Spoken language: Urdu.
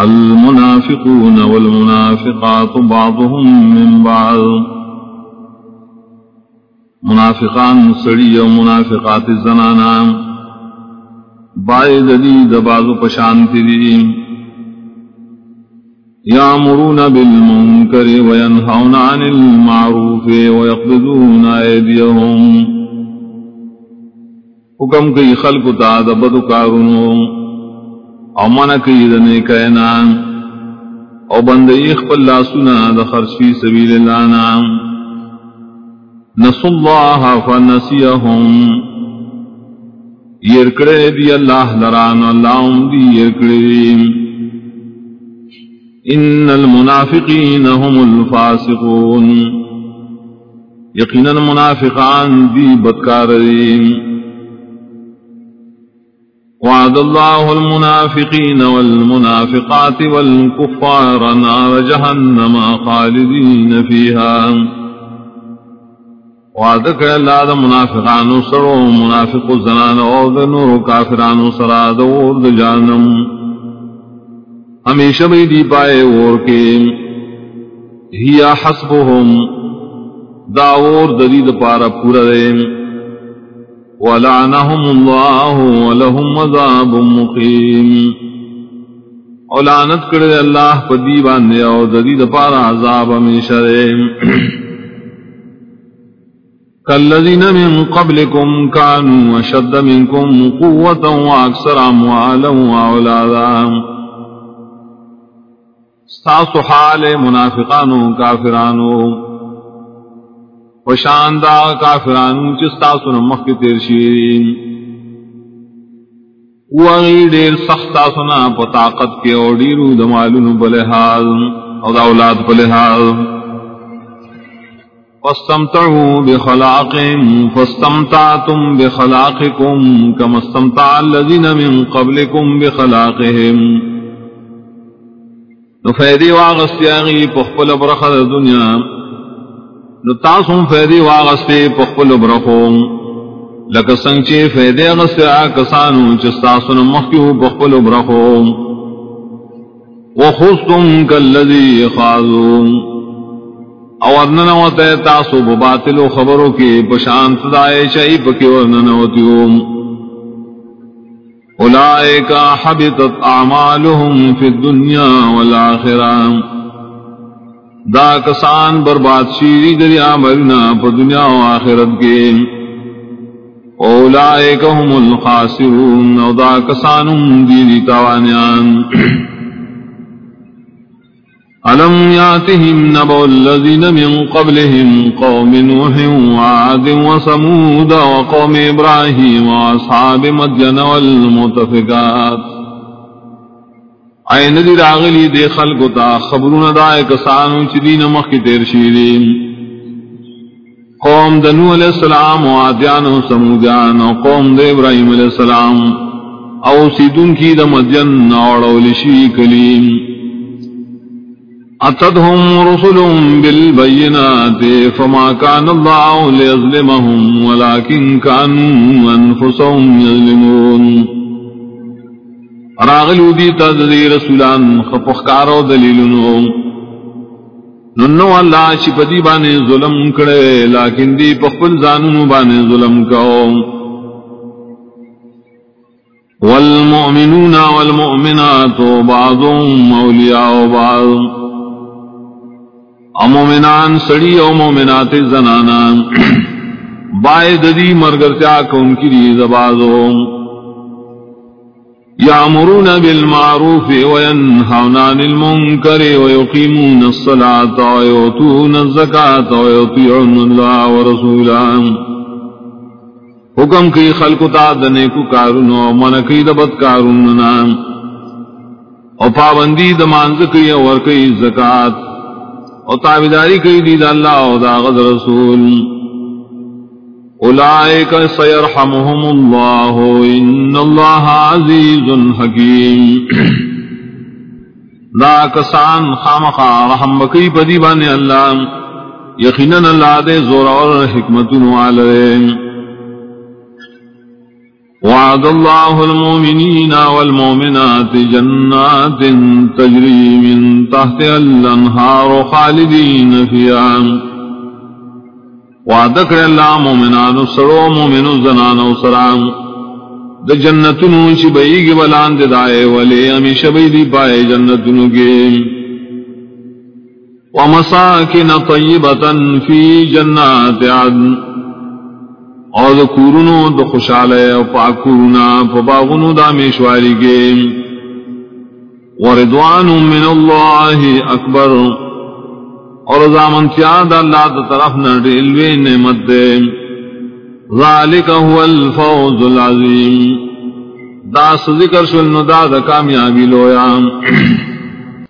المنافقون والمنافقات بعضهم من بعض. منافقان سڑی و منافقات زنانا. باعد دی دباز پشانتی دی یامرون بالمنکر وینہون عن المعروف ویقبضون ایدیهم حکم کئی خلق تا دبدو کارونوں او من کئی دنے کہنا او بند اخب اللہ سنا دخرش فی سبیل اللہ نام نسو اللہ فنسیہم یرکڑے دی اللہ لران اللہ دی یرکڑے دی. ان المنافقین هم الفاسقون. یقینا منافقان دی بدکار دی وعد الله المنافقين والمنافقات والكفار نار جهنم خالدين فيها. وعدك اللہ دا منافقان سرو منافق الزنان اور دا نور کافران سرا دا اور دا جانم ہمیشہ بھی دی پائے اور کے ہی حسبهم دا اور دا دی دا پارا پورا دے۔ ولعنهم الله ولهم عذاب مقيم۔ اولانت کرے اللہ پدی باندے او ددید پارا عذاب ہمیشہ دے۔ كالذين من قبلكم كانوا أشد منكم قوة وأكثر أموالا وأولادا استعصوا حال منافقان وكافران وشاندا کافران چستا سن مخ تیر شیرین وغی دیر سختا سنا پا طاقت کے اور دیرو دمالون بلحاظ او دا اولاد بلحاظ فاستمتعوا بخلاقهم فاستمتعتم بخلاقكم كما استمتع الذين من قبلكم بخلاقهم نفیدی واغستیاغی پخپل برخد دنیا. نو تاسم فیدی واغستے پخپل برخوم لکا سنگ چے فیدی غستے آکسانو چستاسن مخیو پخپل برخوم وخستم کاللذی خاضوم او ارننوتے تاسو بباطل خبرو کے پشانت دائے چائی پکی ورننوتیوم. اولائکا حبتت اعمالهم فی الدنیا والآخرام دا کسان برباد شیری دریا مرنا پا دنیا و آخرت کے۔ اولائک هم الخاسرون او دا کسان دیری تاوانیان علم یاتهم نبو الذین من قبلهم قوم نوح وعاد وسمود وقوم ابراہیم واصحاب مدین والمتفقات۔ این دی راغلی دے خلقو تا، خبرون دائے کسانو چی دین مخ کی تیر شیرین قوم دنو علیہ السلام و آدیان و سمودیان و قوم دے ابراہیم علیہ السلام، او سیدن کی دا مدین اور لشی کلیم. اتدهم رسلهم بالبینات، فما كان الله ليظلمهم ولكن كانوا انفسهم يظلمون راغلو دی تدری رسولان خپخکارو دلیلنو ننو اللہ چی پدی بانے ظلم کڑے لیکن دی پخپل زاننو بانے ظلم کہو والمؤمنون والمؤمنات بعضهم اولیاء بعض. امومنان سڑی او مومنات زنانان. بائے ددی مرگرتیا کون کی دی زبازوں يأمرون بالمعروف وينهون عن المنكر ويقيمون الصلاة ويؤتون الزكاة ويطيعون الله ورسوله حکم کی خلق تا دنے کو کارونو من کی دبت کاروننا او پابندی دمانز کی اور کی زکات او تابداری کی دید اللہ او دا غد رسول. اولئک سیرحمهم اللہ ان اللہ عزیز حکیم لا کسان خامخا رحم بکی بدی بانے اللہ، یقیناً اللہ دے زور اور حکمت والے وعد الله المؤمنين والمؤمنات جنات تجري من تحت الأنهار خالدين فيها وعدك الله مؤمنان سرو مؤمن الزنان وسرام د جنتنو چی بئیگی بلان دے دائے ولی امی شبی دی پائے جنتنو کے ومساکن طیبتا فی جنات عدن. اور دا کورنو دا خوشحال ہے اور پاکورونا پباغنو دا میشواری کے وردوان من اللہ اکبر. اور زامن چاند اللہ دا طرف نڈیلوے نعمت دے۔ ذالک هو الفوز العظیم۔ دا ذکر شل ندا دا کامیابی لویا